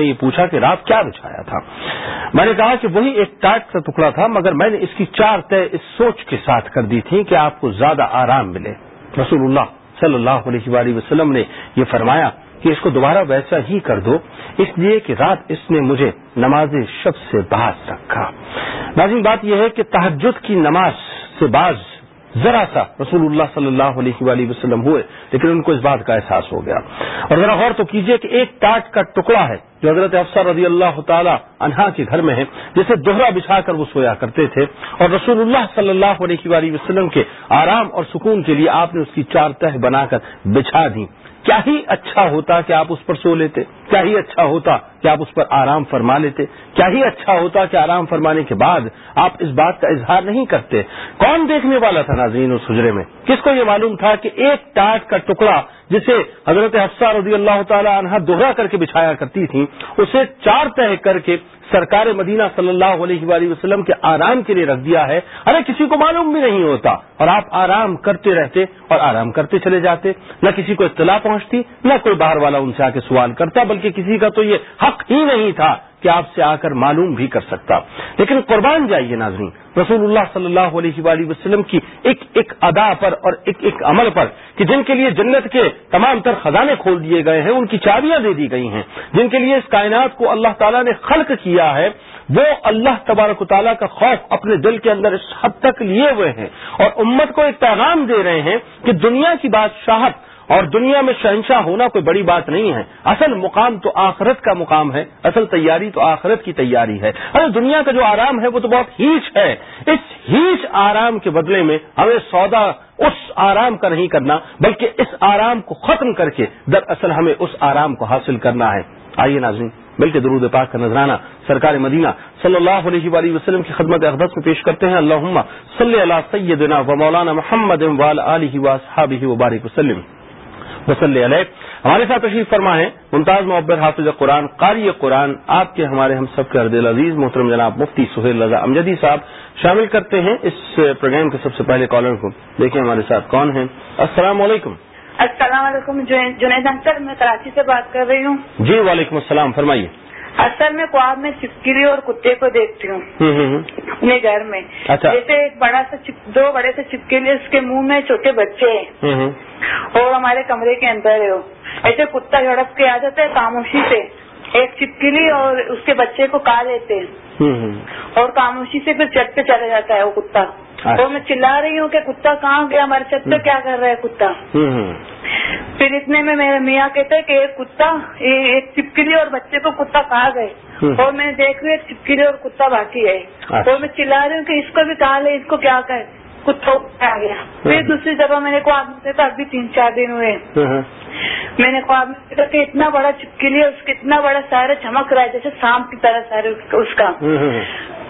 نے یہ پوچھا کہ رات کیا بچھایا تھا۔ میں نے کہا کہ وہی ایک ٹاٹ کا ٹکڑا تھا، مگر میں نے اس کی چار طے اس سوچ کے ساتھ کر دی تھی کہ آپ کو زیادہ آرام ملے۔ رسول اللہ صلی اللہ علیہ وآلہ وسلم نے یہ فرمایا کہ اس کو دوبارہ ویسا ہی کر دو، اس لیے کہ رات اس نے مجھے نماز شب سے باز رکھا ناظرین بات یہ ہے کہ تحجد کی نماز سے باز ذرا سا رسول اللہ صلی اللہ علیہ وآلہ وسلم ہوئے، لیکن ان کو اس بات کا احساس ہو گیا۔ اور ذرا غور تو کیجیے کہ ایک ٹاٹ کا ٹکڑا ہے۔ جو حضرت افسر رضی اللہ تعالی انہا کے گھر میں ہے جسے دوہرا بچھا کر وہ سویا کرتے تھے۔ اور رسول اللہ صلی اللہ علیہ وسلم کے آرام اور سکون کے لیے آپ نے اس کی چار تہ بنا کر بچھا دی۔ کیا ہی اچھا ہوتا کہ آپ اس پر سو لیتے؟ کیا ہی اچھا ہوتا کہ آپ اس پر آرام فرما لیتے؟ کیا ہی اچھا ہوتا کہ آرام فرمانے کے بعد آپ اس بات کا اظہار نہیں کرتے؟ کون دیکھنے والا تھا ناظرین اس حجرے میں؟ کس کو یہ معلوم تھا کہ ایک ٹاٹ کا ٹکڑا جسے حضرت حفصہ رضی اللہ تعالی عنہ دوہرا کر کے بچھایا کرتی تھی اسے چار طے کر کے سرکار مدینہ صلی اللہ علیہ وآلہ وسلم کے آرام کے لیے رکھ دیا ہے۔ ارے کسی کو معلوم بھی نہیں ہوتا۔ اور آپ آرام کرتے رہتے اور آرام کرتے چلے جاتے۔ نہ کسی کو اطلاع پہنچتی، نہ کوئی باہر والا ان سے آ کے سوال کرتا، بلکہ کسی کا تو یہ حق ہی نہیں تھا۔ کہ آپ سے آ کر معلوم بھی کر سکتا۔ لیکن قربان جائیے ناظرین رسول اللہ صلی اللہ علیہ وآلہ وسلم کی ایک ایک ادا پر اور ایک ایک عمل پر کہ جن کے لیے جنت کے تمام تر خزانے کھول دیے گئے ہیں، ان کی چابیاں دے دی گئی ہیں۔ جن کے لیے اس کائنات کو اللہ تعالیٰ نے خلق کیا ہے، وہ اللہ تبارک و تعالیٰ کا خوف اپنے دل کے اندر اس حد تک لیے ہوئے ہیں۔ اور امت کو ایک پیغام دے رہے ہیں کہ دنیا کی بادشاہت اور دنیا میں شہنشاہ ہونا کوئی بڑی بات نہیں ہے۔ اصل مقام تو آخرت کا مقام ہے۔ اصل تیاری تو آخرت کی تیاری ہے۔ ارے، دنیا کا جو آرام ہے، وہ تو بہت ہیچ ہے۔ اس ہیچ آرام کے بدلے میں ہمیں سودا اس آرام کا نہیں کرنا، بلکہ اس آرام کو ختم کر کے دراصل ہمیں اس آرام کو حاصل کرنا ہے۔ آئیے ناظرین بلکہ درود پاک کا نذرانہ سرکار مدینہ صلی اللہ علیہ وآلہ وسلم کی خدمت اقدس میں پیش کرتے ہیں۔ اللہ صلی اللہ سیدنا و مولانا محمد علیہ وصحابہ وبارک وسلم۔ وسلی علیہ۔ ہمارے ساتھ تشریف فرما ہے ممتاز محبت حافظ قرآن قاری قرآن۔ آپ کے ہمارے ہم سب کے اردل عزیز محترم جناب مفتی سہیل رضا امجدی صاحب شامل کرتے ہیں اس پروگرام کے سب سے پہلے کالر کو۔ دیکھیں ہمارے ساتھ کون ہیں۔ السلام علیکم۔ السلام علیکم جنید انکر میں کراچی سے بات کر رہی ہوں۔ جی وعلیکم السلام فرمائیے۔ اصل میں خواب میں چپکلی اور کتے کو دیکھتی ہوں۔ اپنے گھر میں۔ اچھا۔ جیسے ایک بڑا سا دو بڑے سے چپکلی اس کے منہ میں چھوٹے بچے ہیں۔ اور ہمارے کمرے کے اندر ہے۔ وہ ایسے کتا جھڑپ کے آ جاتا ہے خاموشی سے۔ ایک چپکلی اور اس کے بچے کو کا لیتے ہیں۔ اور خاموشی سے پھر چٹ پہ چلا جاتا ہے وہ کتا۔ اور میں چلا رہی ہوں کہ کتا کہاں گیا؟ ہمارے چھت پہ کیا کر رہا ہے کتا؟ پھر اتنے میں میرے میاں کہتے ہیں کہ ایک کتا ایک چپکلی اور بچے کو کتا کہا گئے۔ اور میں دیکھ رہی ہوں چپکلی اور کتا باقی ہے۔ اور میں چلا رہی ہوں کہ اس کو بھی کہا لے اس کو کیا کہ کتا آ گیا۔ پھر دوسری جگہ میں نے خواب میں تھا ابھی تین چار دن ہوئے۔ میں نے خواب میں دیکھا کہ اتنا بڑا چپکلی اس کا اتنا بڑا سارا چمک رہا ہے جیسے سام کی طرح سارے اس کا۔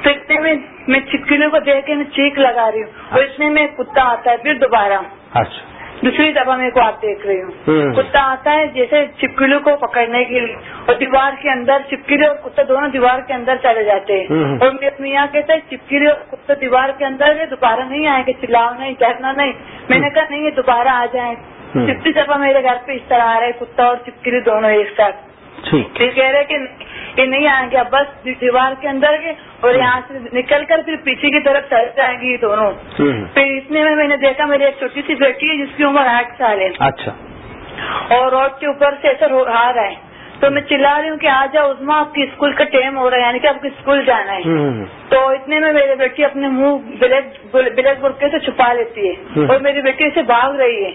تو اتنے میں میں کو دیکھ کے میں چیک لگا رہی ہوں۔ اور اتنے میں کتا آتا ہے پھر دوبارہ۔ دوسری دفعہ میرے کو آپ دیکھ رہی ہوں۔ کتا آتا ہے جیسے چپکلو کو پکڑنے کے لیے۔ اور دیوار کے اندر چپکلی اور کتا دونوں دیوار کے اندر چلے جاتے ہیں۔ اور میرے یہاں کہتے ہیں چپکلی اور کتا دیوار کے اندر دوبارہ نہیں آئے گے چلاؤ نہیں چہنا نہیں۔ میں نے کہا نہیں یہ دوبارہ آ جائیں۔ چپتی دفعہ میرے گھر پہ اس طرح آ رہا ہے کتا اور چپکلی دونوں ایک ساتھ۔ پھر کہہ رہے کہ نہیں آئیں گے بس دیوار کے اندر کے اور یہاں سے نکل کر پھر پیچھے کی طرف چل جائیں گی دونوں پھر اتنے میں میں نے دیکھا میری ایک چھوٹی سی بیٹی ہے جس کی عمر آٹھ سال ہے اچھا اور روڈ کے اوپر سے ایسا آ رہا ہے تو میں چلا رہی ہوں کہ آ جاؤ عزما آپ کی اسکول کا ٹائم ہو رہا ہے یعنی کہ آپ کو اسکول جانا ہے تو اتنے میں میری بیٹی اپنے منہ بلیک برقے سے چھپا لیتی ہے اور میری بیٹی اسے بھاگ رہی ہے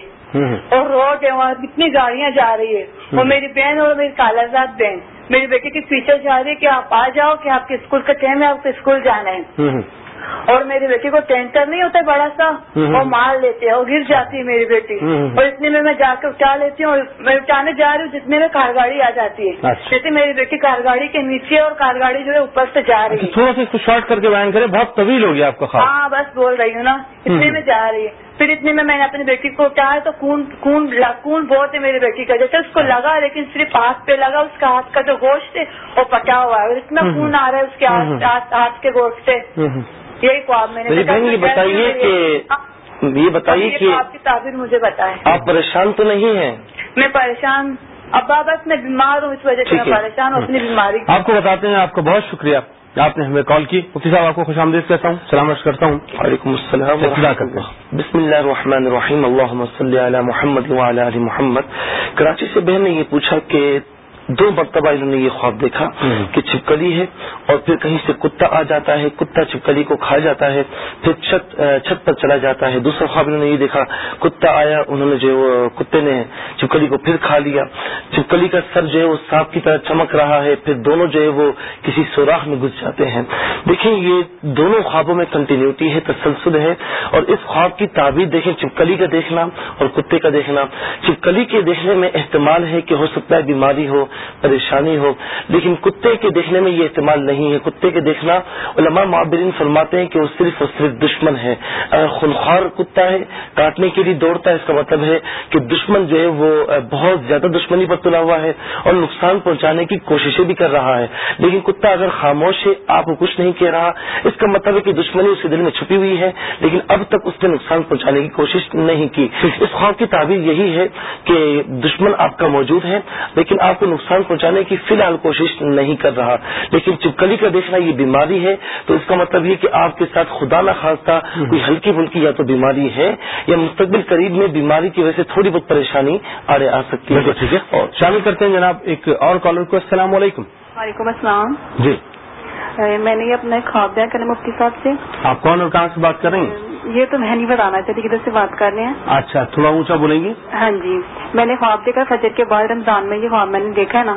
اور روڈ ہے وہاں کتنی گاڑیاں جا رہی ہے اور میری بہن اور میری کالازاد بہن میری بیٹی کے پیچھے جا رہی ہے کہ آپ آ جاؤ کہ آپ کے اسکول کا ٹائم ہے آپ کو اسکول جانا ہے۔ اور میری بیٹی کو ٹینٹر نہیں ہوتا بڑا سا وہ مار لیتے ہیں اور گر جاتی ہے میری بیٹی۔ اور اتنے میں میں جا کے اٹھا لیتی ہوں اور میں اٹھانے جا رہی ہوں جتنے میں کار گاڑی آ جاتی ہے۔ جیسے میری بیٹی کار گاڑی کے نیچے اور کار گاڑی جو ہے اوپر سے جا رہی ہے۔ تھوڑا سا اس کو شارٹ کر کے بیان کریں بہت طویل ہو گیا آپ کا ہاں بس بول رہی ہوں نا اتنے میں جا رہی ہے پھر اتنے میں میں نے اپنی بیٹی کو اٹھایا تو خون خون خون بہت ہے میری بیٹی کا۔ جیسے اس کو لگا لیکن صرف ہاتھ پہ لگا اس کا ہاتھ کا جو گوشت ہے وہ پٹا ہوا ہے۔ اور اتنا خون آ رہا ہے اس کے ہاتھ کے گوشت سے۔ یہی خواب میں نے یہ بتائیے کہ یہ بتائیے کہ آپ کی تعبیر مجھے بتائیں۔ آپ پریشان تو نہیں ہیں؟ میں پریشان۔ ابا بس میں بیمار ہوں اس وجہ سے میں پریشان ہوں اپنی بیماری آپ کو بتاتے ہیں آپ کا بہت شکریہ۔ آپ نے ہمیں کال کی۔ مفتی صاحب آپ کو خوش آمدید کہتا ہوں۔ سلامت کرتا ہوں۔ وعلیکم السلام بسم اللہ الرحمن الرحیم۔ اللہ علی محمد علی محمد۔ کراچی سے بہن نے یہ پوچھا کہ دو مرتبہ انہوں نے یہ خواب دیکھا کہ چھپکلی ہے اور پھر کہیں سے کتا آ جاتا ہے کتا چھپکلی کو کھا جاتا ہے پھر چھت چھت پر چلا جاتا ہے۔ دوسرا خواب انہوں نے یہ دیکھا کتا آیا انہوں نے جو کتے نے چھپکلی کو پھر کھا لیا۔ چھپکلی کا سر جو ہے وہ سانپ کی طرح چمک رہا ہے پھر دونوں جو ہے وہ کسی سوراخ میں گھس جاتے ہیں۔ دیکھیں یہ دونوں خوابوں میں کنٹینیوٹی ہے تسلسل ہے۔ اور اس خواب کی تعبیر دیکھیں چپکلی کا دیکھنا اور کتے کا دیکھنا۔ چپکلی کے دیکھنے میں احتمال ہے کہ ہو سکتا ہے بیماری ہو پریشانی ہو۔ لیکن کتے کے دیکھنے میں یہ احتمال نہیں ہے۔ کتے کے دیکھنا علماء معبرین فرماتے ہیں کہ وہ صرف اور صرف دشمن ہے اگر خنخوار کتا ہے، کاٹنے کے لیے دوڑتا ہے، اس کا مطلب ہے کہ دشمن جو ہے وہ بہت زیادہ دشمنی پر تلا ہوا ہے اور نقصان پہنچانے کی کوششیں بھی کر رہا ہے۔ لیکن کتا اگر خاموش ہے، آپ کو کچھ نہیں کہہ رہا۔ اس کا مطلب ہے کہ دشمنی اس کے دل میں چھپی ہوئی ہے، لیکن اب تک اس نے نقصان پہنچانے کی کوشش نہیں کی۔ اس خواب کی تعبیر یہی ہے کہ دشمن آپ کا موجود ہے، لیکن آپ کو نقصان پہنچانے کی فی الحال کوشش نہیں کر رہا۔ لیکن چپکلی کا دیکھنا یہ بیماری ہے تو اس کا مطلب یہ کہ آپ کے ساتھ خدا نہ خاصتا کوئی ہلکی پھلکی یا تو بیماری ہے یا مستقبل قریب میں بیماری کی وجہ سے تھوڑی بہت پریشانی آڑے آ سکتی ہے۔ ٹھیک ہے۔ اور شامل کرتے ہیں جناب ایک اور کالر کو۔ السلام علیکم۔ وعلیکم السلام۔ جی۔ میں نے یہ اپنا خواب دیا کرنا مفتی صاحب سے آپ کون اور کہاں سے بات کر رہے ہیں؟ یہ تو میں نہیں بتانا چاہتی کدھر سے بات کر رہے ہیں۔ اچھا تھوڑا اونچا بولیں گے؟ ہاں جی۔ میں نے خواب دیکھا فجر کے بعد رمضان میں یہ خواب میں نے دیکھا ہے نا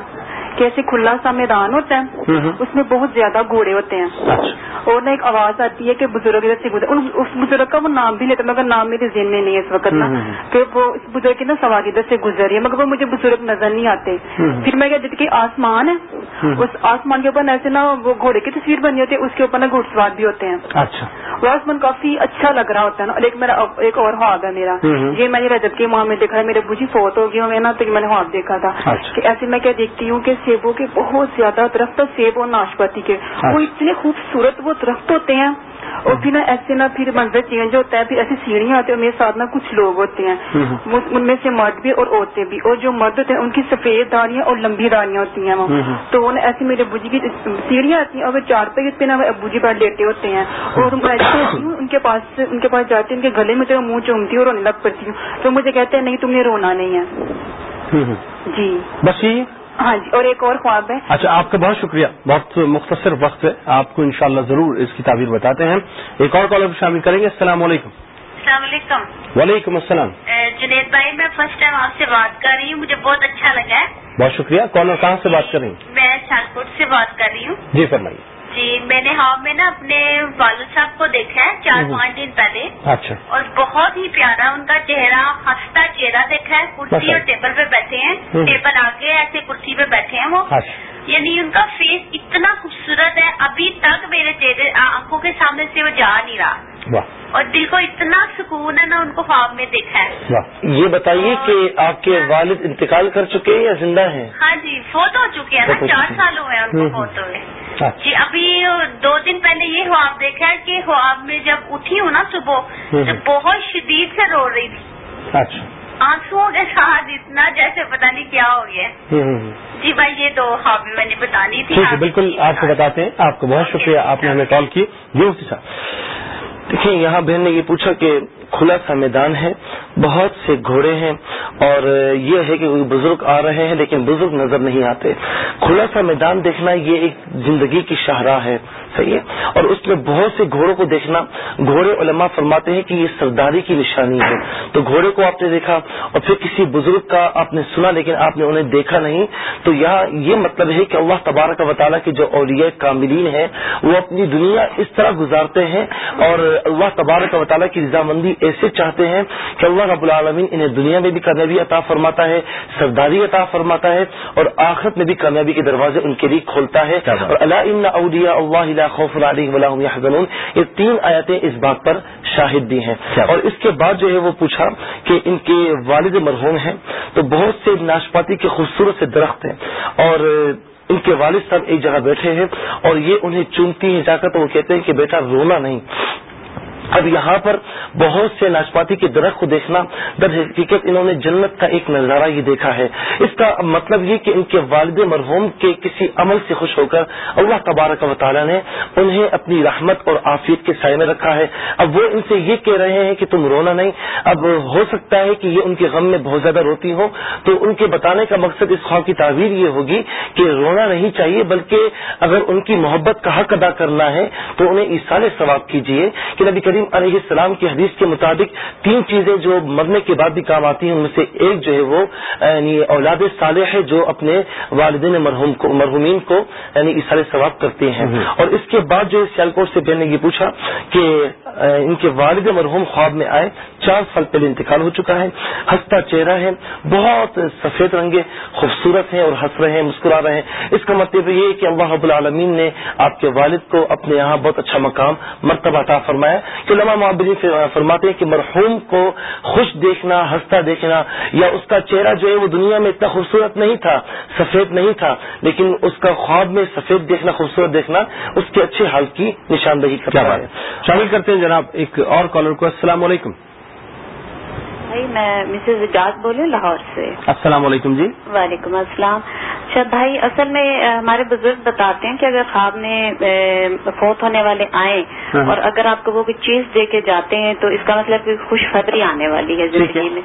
کہ ایسے کھلا سا میدان ہوتا ہے اس میں بہت زیادہ گھوڑے ہوتے ہیں۔ اچھا۔ اور نہ ایک آواز آتی ہے کہ بزرگ ادھر سے گزر اس بزرگ کا وہ نام بھی لیتا مگر نام میرے ذہن میں نہیں ہے اس وقت نا کہ وہ اس بزرگ کی نا سواری ادھر سے گزر رہی ہے مگر وہ مجھے بزرگ نظر نہیں آتے۔ پھر میں کیا کہ آسمان ہے۔ اس آسمان کے اوپر ایسے نا وہ گھوڑے کی تصویر بنی ہوتی ہے اس کے اوپر نا گھوڑ سوار بھی ہوتے ہیں۔ اچھا آسمان کافی اچھا لگ رہا ہوتا ہے نا ایک میرا ایک اور خواب ہے میرا۔ یہ میں نے رجب کے ماہ میں دیکھا ہے میرے بوجھی فوت ہو گئی ہوں نا تو میں نے خواب دیکھا تھا۔ کہ ایسے میں کیا دیکھتی ہوں کہ سیبوں کے بہت زیادہ درخت سیب اور ناشپتی کے۔ وہ اتنے خوبصورت وہ درخت ہوتے ہیں۔ اور پھر نا ایسے نا پھر منظر چینج ہوتا ہے پھر ایسی سیڑھیاں آتی ہیں میرے ساتھ نا کچھ لوگ ہوتے ہیں ان میں سے مرد بھی اور عورتیں بھی اور جو مرد ہوتے ہیں ان کی سفید داریاں اور لمبی داریاں ہوتی ہیں وہ تو وہ ایسے میرے ابو جی کی سیڑھیاں آتی ہیں اور وہ چار پہ پہ نا ابو جی بیٹھ لیٹے ہوتے ہیں اور ان کے پاس ان کے پاس جاتی ہوں ان کے گلے میں تو منہ چومتی ہوں اور رونے لگ پڑتی ہوں تو مجھے کہتے ہیں نہیں تم نے رونا نہیں ہے جی بس یہ ہاں جی اور ایک اور خواب ہے۔ اچھا آپ کا بہت شکریہ بہت مختصر وقت ہے۔ آپ کو انشاءاللہ ضرور اس کی تعبیر بتاتے ہیں۔ ایک اور کالر شامل کریں گے۔ السلام علیکم۔ السلام علیکم۔ وعلیکم السلام۔ جنید بھائی میں فرسٹ ٹائم آپ سے بات کر رہی ہوں۔ مجھے بہت اچھا لگا ہے۔ بہت شکریہ۔ کون اور کہاں سے بات کر رہی ہیں؟ میں شاہپور سے بات کر رہی ہوں۔ جی فرمائیے۔ میں نے ہاؤ میں نا اپنے والد صاحب کو دیکھا ہے چار پانچ دن پہلے۔ اچھا۔ اور بہت ہی پیارا ان کا چہرہ ہنستا چہرہ دیکھا ہے کرسی اور ٹیبل پہ بیٹھے ہیں۔ ٹیبل آگے ایسے کرسی پہ بیٹھے ہیں وہ۔ یعنی ان کا فیس اتنا خوبصورت ہے۔ ابھی تک میرے چہرے آنکھوں کے سامنے سے وہ جا نہیں رہا۔ اور دل کو اتنا سکون ہے نا ان کو خواب میں دیکھا ہے۔ یہ بتائیے کہ آپ کے والد انتقال کر چکے ہیں یا زندہ ہیں؟ ہاں جی فوت ہو چکے ہیں نا چار سال ہوئے ہیں ان کو فوت ہوئے۔ جی ابھی دو دن پہلے یہ خواب دیکھا ہے کہ خواب میں جب اٹھی ہوں نا صبح تو بہت شدید سے رو رہی تھی۔ اچھا۔ آنسو کے ساتھ اتنا جیسے پتا نہیں کیا ہو گیا۔ جی بھائی یہ دو خواب میں نے بتانی تھی بالکل آپ کو بتاتے ہیں۔ آپ کو بہت شکریہ آپ نے ہمیں کال کی۔ یہ صاحب۔ دیکھیں، یہاں بہن نے یہ پوچھا کہ کھلا سا میدان ہے، بہت سے گھوڑے ہیں اور یہ ہے کہ کوئی بزرگ آ رہے ہیں لیکن بزرگ نظر نہیں آتے۔ کھلا سا میدان دیکھنا یہ ایک زندگی کی شاہراہ ہے۔ صحیح ہے۔ اور اس میں بہت سے گھوڑوں کو دیکھنا گھوڑے علماء فرماتے ہیں کہ یہ سرداری کی نشانی ہے۔ تو گھوڑے کو آپ نے دیکھا اور پھر کسی بزرگ کا آپ نے سنا لیکن آپ نے انہیں دیکھا نہیں تو یہاں یہ مطلب ہے کہ اللہ تبارک و تعالیٰ کے جو اولیاء کاملین ہیں وہ اپنی دنیا اس طرح گزارتے ہیں اور اللہ تبارک و تعالیٰ کی رضامندی ایسے چاہتے ہیں کہ اللہ رب العالمین انہیں دنیا میں بھی کامیابی عطا فرماتا ہے سرداری عطا فرماتا ہے اور آخرت میں بھی کامیابی کے دروازے ان کے لیے کھولتا ہے۔ اور اللہ ان اودیا اللہ خوف يحزنون۔ یہ تین آیتیں اس بات پر شاہد بھی ہیں۔ اور اس کے بعد جو ہے وہ پوچھا کہ ان کے والد مرحوم ہیں تو بہت سے ناشپاتی کے خوبصورت سے درخت ہیں۔ اور ان کے والد صاحب ایک جگہ بیٹھے ہیں اور یہ انہیں چنتی ہیں جا کر تو وہ کہتے ہیں کہ بیٹا رونا نہیں۔ اب یہاں پر بہت سے ناشپاتی کے درخت کو دیکھنا در حقیقت انہوں نے جنت کا ایک نظارہ ہی دیکھا ہے۔ اس کا مطلب یہ کہ ان کے والد مرحوم کے کسی عمل سے خوش ہو کر اللہ تبارک و تعالیٰ نے انہیں اپنی رحمت اور آفیت کے سائے میں رکھا ہے۔ اب وہ ان سے یہ کہہ رہے ہیں کہ تم رونا نہیں۔ اب ہو سکتا ہے کہ یہ ان کے غم میں بہت زیادہ روتی ہو تو ان کے بتانے کا مقصد اس خواب کی تعبیر یہ ہوگی کہ رونا نہیں چاہیے بلکہ اگر ان کی محبت کا حق ادا کرنا ہے تو انہیں ایسال ثواب کیجیے کہ نبی کریم علیہ السلام کی حدیث کے مطابق تین چیزیں جو مرنے کے بعد بھی کام آتی ہیں ان میں سے ایک جو ہے وہ یعنی اولاد صالح ہے جو اپنے والدین مرحوم کو مرحومین کو یعنی اشارے ثواب کرتے ہیں۔ اور اس کے بعد جو سیالکوٹ سے بہن نے یہ پوچھا کہ ان کے والد مرحوم خواب میں آئے چار سال پہلے انتقال ہو چکا ہے ہنستا چہرہ ہے بہت سفید رنگے خوبصورت ہیں اور ہنس رہے ہیں مسکرا رہے ہیں۔ اس کا مطلب یہ ہے کہ اللہ رب العالمین نے آپ کے والد کو اپنے یہاں بہت اچھا مقام مرتبہ عطا فرمایا کہ لمحہ معبری فرماتے ہیں کہ مرحوم کو خوش دیکھنا ہنستا دیکھنا یا اس کا چہرہ جو ہے وہ دنیا میں اتنا خوبصورت نہیں تھا سفید نہیں تھا لیکن اس کا خواب میں سفید دیکھنا خوبصورت دیکھنا اس کے اچھے حال کی نشاندہی کرتا ہے۔ شامل کرتے ہیں جناب ایک اور کالر کو السلام علیکم۔ بھائی میں مسز اجاز بولے لاہور سے۔ السلام علیکم جی۔ وعلیکم السلام۔ اچھا بھائی اصل میں ہمارے بزرگ بتاتے ہیں کہ اگر خواب میں فوت ہونے والے آئیں ہاں۔ اور اگر آپ کو وہ کوئی چیز دے کے جاتے ہیں تو اس کا مطلب کہ خوش خبری آنے والی ہے زندگی میں۔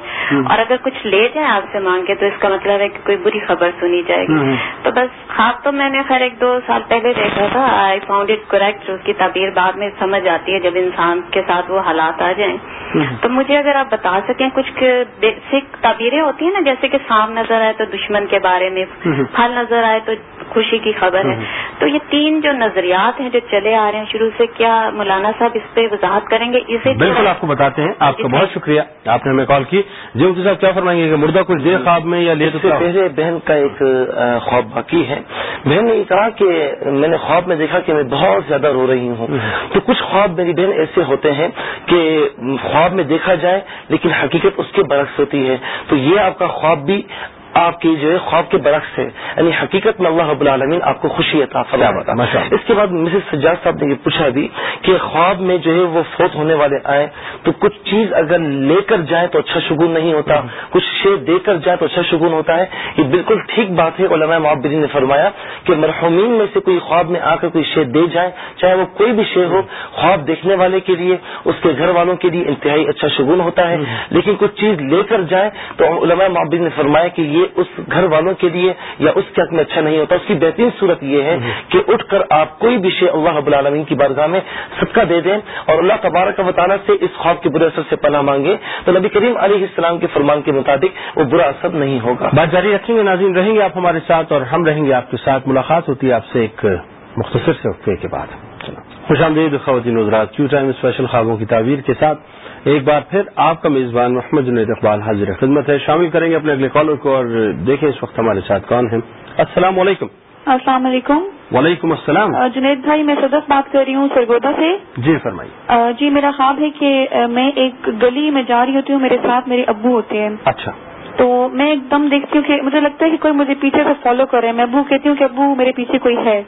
اور اگر کچھ لے جائیں آپ سے مانگ کے تو اس کا مطلب ہے کہ کوئی بری خبر سنی جائے گی۔ تو بس خواب تو میں نے خیر ایک دو سال پہلے دیکھا تھا۔ آئی فاؤنڈ اٹ کریکٹ اس کی تعبیر بعد میں سمجھ آتی ہے جب انسان کے ساتھ وہ حالات آ جائیں۔ تو مجھے اگر آپ بتا سکیں کچھ بیسک تعبیریں ہوتی ہیں نا جیسے کہ سام نظر آئے تو دشمن کے بارے میں۔ پھل نظر آئے تو خوشی کی خبر ہے۔ تو یہ تین جو نظریات ہیں جو چلے آ رہے ہیں شروع سے کیا مولانا صاحب اس پہ وضاحت کریں گے؟ اسے بالکل آپ کو بتاتے ہیں۔ آپ کا بہت شکریہ۔ آپ نے ہمیں کال کی۔ جی مفتی صاحب کیا فرمائیں گے کہ مردہ کچھ دیر خواب میں یا لے تو پہلے بہن کا ایک خواب باقی ہے۔ بہن نے یہ کہا کہ میں نے خواب میں دیکھا کہ میں بہت زیادہ رو رہی ہوں۔ تو کچھ خواب میری بہن ایسے ہوتے ہیں کہ خواب میں دیکھا جائے لیکن حقیقت اس کے برعکس ہوتی ہے۔ تو یہ آپ کا خواب بھی آپ کی جو ہے خواب کے برعکس ہے یعنی حقیقت میں اللہ رب العالمین آپ کو خوشی عطا فرما اس کے بعد مسز سجاد صاحب نے یہ پوچھا بھی کہ خواب میں جو ہے وہ فوت ہونے والے آئے تو کچھ چیز اگر لے کر جائیں تو اچھا شگون نہیں ہوتا۔ کچھ شے دے کر جائے تو اچھا شگون ہوتا ہے۔ یہ بالکل ٹھیک بات ہے علماء معبرین نے فرمایا کہ مرحومین میں سے کوئی خواب میں آ کر کوئی شے دے جائے چاہے وہ کوئی بھی شے ہو خواب دیکھنے والے کے لیے اس کے گھر والوں کے لیے انتہائی اچھا شگون ہوتا ہے۔ لیکن کچھ چیز لے کر جائے تو علماء معبرین نے فرمایا کہ یہ اس گھر والوں کے لیے یا اس کے حق میں اچھا نہیں ہوتا اس کی بہترین صورت یہ ہے کہ اٹھ کر آپ کوئی بھی شے اللہ رب العالمین کی بارگاہ میں صدقہ دے دیں اور اللہ تبارک و تعالیٰ سے اس خواب کے برے اثر سے پناہ مانگے تو نبی کریم علیہ السلام کے فرمان کے مطابق وہ برا اثر نہیں ہوگا۔ بات جاری رکھیں گے ناظرین رہیں گے آپ ہمارے ساتھ اور ہم رہیں گے آپ کے ساتھ ملاقات ہوتی ہے آپ سے ایک مختصر سے وقفے کے بعد۔ خوش آمدید خواتین حضرات کیو ٹائم اسپیشل خوابوں کی تعبیر کے ساتھ ایک بار پھر آپ کا میزبان محمد جنید اقبال حاضر خدمت ہے۔ شامل کریں گے اپنے اگلے کالر کو اور دیکھیں اس وقت ہمارے ساتھ کون ہیں۔ السلام علیکم۔ السلام علیکم۔ وعلیکم السلام۔ جنید بھائی میں صدف بات کر رہی ہوں سرگودا سے۔ جی فرمائیے۔ جی میرا خواب ہے کہ میں ایک گلی میں جا رہی ہوتی ہوں میرے ساتھ میرے ابو ہوتے ہیں۔ اچھا۔ تو میں ایک دم دیکھتی ہوں کہ مجھے لگتا ہے کہ کوئی مجھے پیچھے سے فالو کر رہے ہیں۔ میں ابو کہتی ہوں کہ ابو میرے پیچھے کوئی ہے۔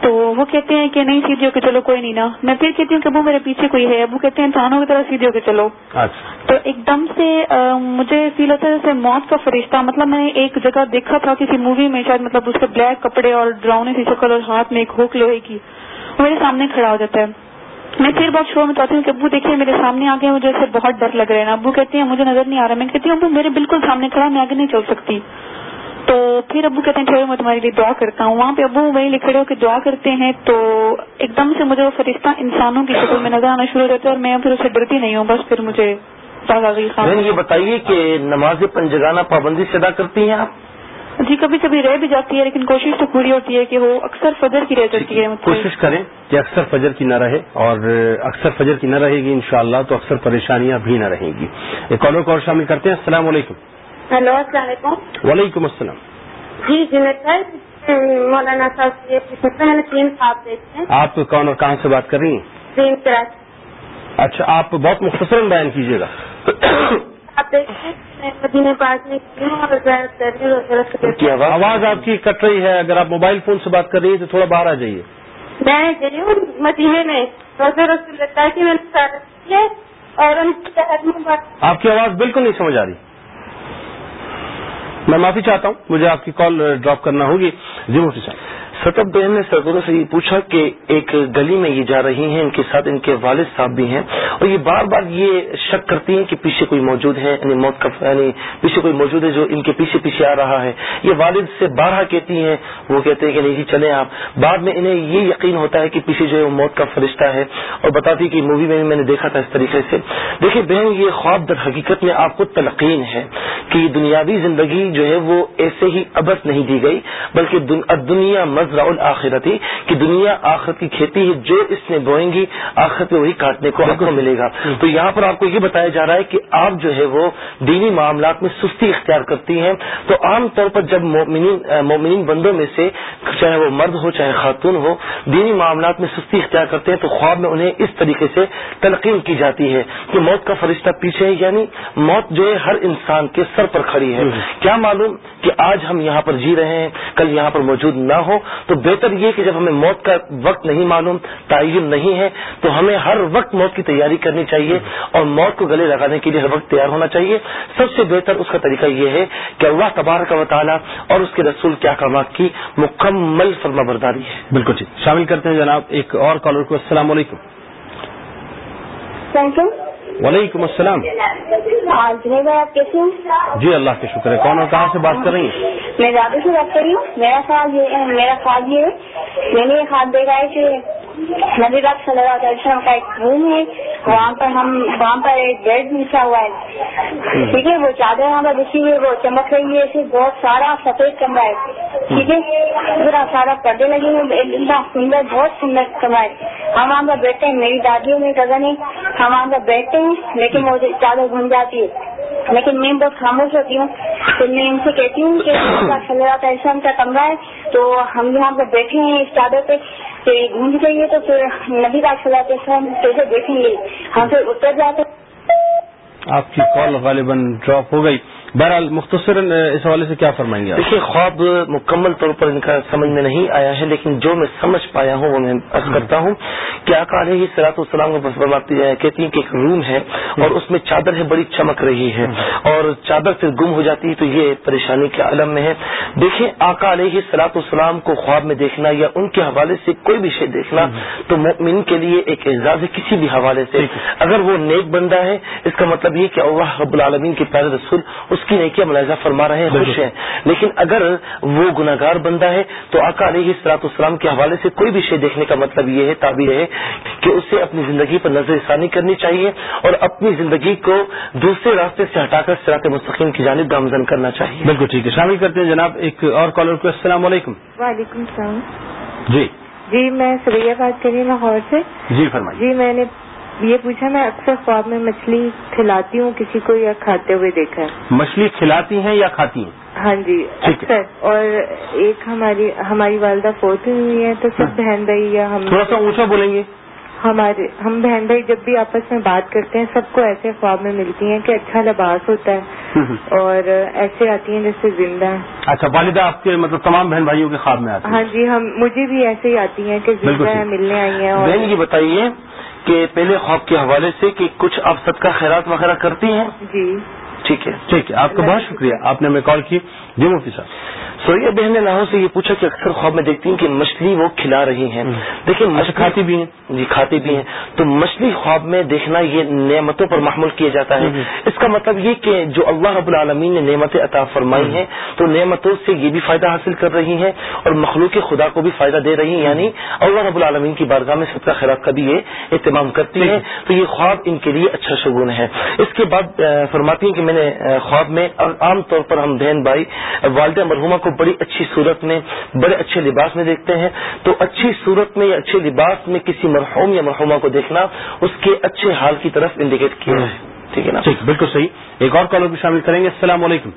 تو وہ کہتے ہیں کہ نہیں سیدھے ہو کے چلو کوئی نہیں نا۔ میں پھر کہتی ہوں کہ ابو میرے پیچھے کوئی ہے۔ ابو کہتے ہیں انسانوں کی طرح سیدھے ہو کے چلو۔ اچھا۔ تو ایک دم سے مجھے فیل ہوتا ہے جیسے موت کا فرشتہ مطلب میں نے ایک جگہ دیکھا تھا کسی مووی میں شاید مطلب اس کے بلیک کپڑے اور ڈراؤنے سی شکل اور ہاتھ میں ایک ہوک لوہے کی۔ وہ میرے سامنے کھڑا ہو جاتا ہے۔ میں پھر بہت شور میں چاہتی ہوں کہ ابو دیکھیے میرے سامنے آگے مجھے اسے بہت ڈر لگ رہا ہے نا۔ ابو کہتے ہیں مجھے نظر نہیں آ رہا۔ میں کہتی ہوں ابو میرے بالکل سامنے کھڑا میں آگے نہیں چل سکتی۔ تو پھر ابو کہتے ہیں ٹھہرو میں تمہارے لیے دعا کرتا ہوں۔ وہاں پہ ابو وہی کھڑے ہو کے دعا کرتے ہیں تو ایک دم سے مجھے وہ فرشتہ انسانوں کی شکل میں نظر آنا شروع ہو جاتا ہے اور میں پھر اسے ڈرتی نہیں ہوں بس پھر مجھے یہ بتائیے کہ نماز پنجگانہ پابندی سے ادا کرتی ہیں آپ؟ جی کبھی کبھی رہ بھی جاتی ہے لیکن کوشش تو پوری ہوتی ہے کہ وہ اکثر فجر کی رہ جاتی ہے۔ کوشش کریں کہ اکثر فجر کی نہ رہے اور اکثر فجر کی نہ رہے گی انشاءاللہ تو اکثر پریشانیاں بھی نہ رہیں گی۔ ایک کالر کو اور شامل کرتے ہیں۔ السلام علیکم۔ ہیلو السلام علیکم۔ وعلیکم السلام۔ جی جنید بھائی مولانا صاحب سے میں نے تین خواب دیکھے آپ کون اور کہاں سے بات کر رہی ہیں؟ تین کراچی اچھا آپ بہت مختصر بیان کیجیے گا۔ آپ مدینے پاس میں آواز آپ کی کٹ رہی ہے۔ اگر آپ موبائل فون سے بات کر رہی ہیں تو تھوڑا باہر آ جائیے۔ میں گئی ہوں مدینے میں۔ روزہ رسول اللہ کی میں نے اور ان کی بات آپ کی آواز بالکل نہیں سمجھ آ رہی۔ میں معافی چاہتا ہوں مجھے آپ کی کال ڈراپ کرنا ہوگی۔ جی سے ستب بہن نے سرگروں سے یہ پوچھا کہ ایک گلی میں یہ جا رہی ہیں، ان کے ساتھ ان کے والد صاحب بھی ہیں۔ اور یہ بار بار یہ شک کرتی ہیں کہ پیچھے کوئی موجود ہے یعنی موت کا یعنی پیچھے کوئی موجود ہے جو ان کے پیچھے پیچھے آ رہا ہے۔ یہ والد سے بارہ کہتی ہیں، وہ کہتے ہیں کہ نہیں جی چلیں آپ۔ بعد میں انہیں یہ یقین ہوتا ہے کہ پیچھے جو ہے وہ موت کا فرشتہ ہے۔ اور بتاتی کہ مووی میں بھی میں نے دیکھا تھا اس طریقے سے۔ دیکھیے بہن، یہ خواب در حقیقت میں آپ کو تلقین ہے کہ دنیاوی زندگی جو ہے وہ ایسے ہی ابس نہیں دی گئی، بلکہ دنیا مزرع الآخرتی کہ دنیا آخرت کی کھیتی ہے جو اس نے بوئیں گی آخرت میں وہی کاٹنے کو آپ کو ملے گا۔ تو یہاں پر آپ کو یہ بتایا جا رہا ہے کہ آپ جو ہے وہ دینی معاملات میں سستی اختیار کرتی ہیں۔ تو عام طور پر جب مومنین بندوں میں سے چاہے وہ مرد ہو چاہے خاتون ہو دینی معاملات میں سستی اختیار کرتے ہیں تو خواب میں انہیں اس طریقے سے تلقین کی جاتی ہے کہ موت کا فرشتہ پیچھے ہے یعنی موت جو ہے ہر انسان کے سر پر کھڑی ہے۔ کیا معلوم کہ آج ہم یہاں پر جی رہے ہیں کل یہاں پر موجود نہ ہو تو بہتر یہ کہ جب ہمیں موت کا وقت نہیں معلوم تعین نہیں ہے تو ہمیں ہر وقت موت کی تیاری کرنی چاہیے اور موت کو گلے لگانے کے لیے ہر وقت تیار ہونا چاہیے۔ سب سے بہتر اس کا طریقہ یہ ہے کہ اللہ تبارک و تعالیٰ اور اس کے رسول کیا کامات کی مکمل فرما برداری ہے۔ بالکل ٹھیک شامل کرتے ہیں جناب ایک اور کالر کو السلام علیکم۔ وعلیکم السلام. آپ کیسے جی اللہ کا شکر ہے. کون اور کہاں سے بات کر رہی ہیں؟ میں زیادہ سے بات کر رہی ہوں. میرا خواب یہ میرا خواب یہ ہے، میں نے یہ خواب دیکھا ہے کہ نبی بات صلی اللہ علیہ وسلم کا ایک روم ہے، وہاں پر ہم وہاں پر ایک بیڈ بچا ہوا ہے۔ ٹھیک ہے، وہ چادر وہاں پر بچی ہوئی وہ چمک رہی ہے، اسے بہت سارا سفید کمرہ ہے۔ ٹھیک ہے، پورا سارا پردے لگے ہوئے اتنا سندر بہت سندر کمرہ ہے۔ ہم وہاں پر بیٹھتے ہیں، میری دادی میری کزن ہے ہم وہاں پر بیٹھتے ہیں، لیکن وہ چادر گھوم جاتی ہے۔ لیکن میں بہت خاموش ہوتی ہوں۔ تو میں ان سے کہتی ہوں کہ ایسا ان کا کمرہ ہے، تو ہم یہاں پہ بیٹھے ہیں اس چادر پہ۔ گونج گئی ہے تو پھر نبی پاک صلی اللہ علیہ وسلم کیسے دیکھیں گے۔ ہم پھر اتر جاتے آپ کی کال غالباً ڈراپ ہو گئی۔ بہرحال مختصر اس حوالے سے کیا فرمائیں گے دیکھیے خواب مکمل طور پر ان کا سمجھ میں نہیں آیا ہے لیکن جو میں سمجھ پایا ہوں وہ میں عرض کرتا ہوں کہ آقا علیہ سلاط السلام کو فرماتی کہتی ہیں کہ ایک روم ہے اور اس میں چادر ہے بڑی چمک رہی ہے۔ اور چادر پھر گم ہو جاتی ہے تو یہ پریشانی کے عالم میں ہے۔ دیکھیں آقا علیہ سلاط السلام کو خواب میں دیکھنا یا ان کے حوالے سے کوئی بھی شے دیکھنا تو مؤمن کے لیے ایک اعزاز ہے کسی بھی حوالے سے۔ اگر وہ نیک بندہ ہے اس کا مطلب یہ کہ اللہ رب العالمین کے پیارے رسول اس کی نیکیاں ملاحظہ فرما رہے ہیں خوش ہیں۔ لیکن اگر وہ گناگار بندہ ہے تو آقا علیہ سلاط السلام کے حوالے سے کوئی بھی شے دیکھنے کا مطلب یہ ہے تعبیر ہے کہ اسے اپنی زندگی پر نظر ثانی کرنی چاہیے اور اپنی زندگی کو دوسرے راستے سے ہٹا کر سراط مستقیم کی جانب گامزن کرنا چاہیے۔ بالکل ٹھیک ہے۔ شامل کرتے ہیں جناب ایک اور کالر کو۔ السلام علیکم۔ وعلیکم السلام۔ جی۔ جی میں سبیہ بات کر رہی ہوں لاہور سے۔ جی فرمائیے۔ جی میں نے یہ پوچھا میں اکثر خواب میں مچھلی کھلاتی ہوں کسی کو یا کھاتے ہوئے دیکھا ہے۔ مچھلی کھلاتی ہیں یا کھاتی ہیں؟ ہاں جی اکثر۔ اور ایک ہماری ہماری والدہ فوت ہوئی ہے تو سب بہن بھائی یا ہم تھوڑا سا اونچا بولیں گے؟ ہمارے ہم بہن بھائی جب بھی آپس میں بات کرتے ہیں سب کو ایسے خواب میں ملتی ہیں کہ اچھا لباس ہوتا ہے۔ اور ایسے آتی ہیں جیسے زندہ اچھا والدہ آپ کے مطلب تمام بہن بھائیوں کے خواب میں آتی ہاں جی ہم مجھے بھی ایسے ہی آتی ہیں کہ زندہ ہیں ملنے آئی ہیں اور بہن یہ بتائیے کہ پہلے خواب کے حوالے سے کہ کچھ آپ صدقہ خیرات وغیرہ کرتی ہیں؟ جی۔ ٹھیک ہے۔ ٹھیک ہے آپ کا بہت شکریہ۔ آپ نے ہمیں کال کی۔ جی مفتی صاحب۔ سوریا بہن نے لاہور سے یہ پوچھا کہ اکثر خواب میں دیکھتی ہیں کہ مچھلی وہ کھلا رہی ہیں۔ دیکھیں مچھلی کھاتی بھی ہیں۔ جی کھاتی بھی ہیں۔ تو مچھلی خواب میں دیکھنا یہ نعمتوں پر محمول کیا جاتا ہے۔ اس کا مطلب یہ کہ جو اللہ رب العالمین نے نعمتیں عطا فرمائی ہیں تو نعمتوں سے یہ بھی فائدہ حاصل کر رہی ہیں اور مخلوق خدا کو بھی فائدہ دے رہی ہیں۔ یعنی اللہ رب العالمین کی بارگاہ میں صدقہ خیرات کا بھی یہ اہتمام کرتی ہیں۔ تو یہ خواب ان کے لیے اچھا شگون ہے۔ اس کے بعد فرماتی ہیں کہ میں نے خواب میں عام طور پر ہم بہن بھائی والدہ مرحوما کو بڑی اچھی صورت میں بڑے اچھے لباس میں دیکھتے ہیں۔ تو اچھی صورت میں یا اچھے لباس میں کسی مرحوم یا مرحوما کو دیکھنا اس کے اچھے حال کی طرف انڈیکیٹ کیا ہے۔ ٹھیک ہے نا؟ ٹھیک بالکل صحیح۔ ایک اور کالر بھی شامل کریں گے۔ السلام علیکم۔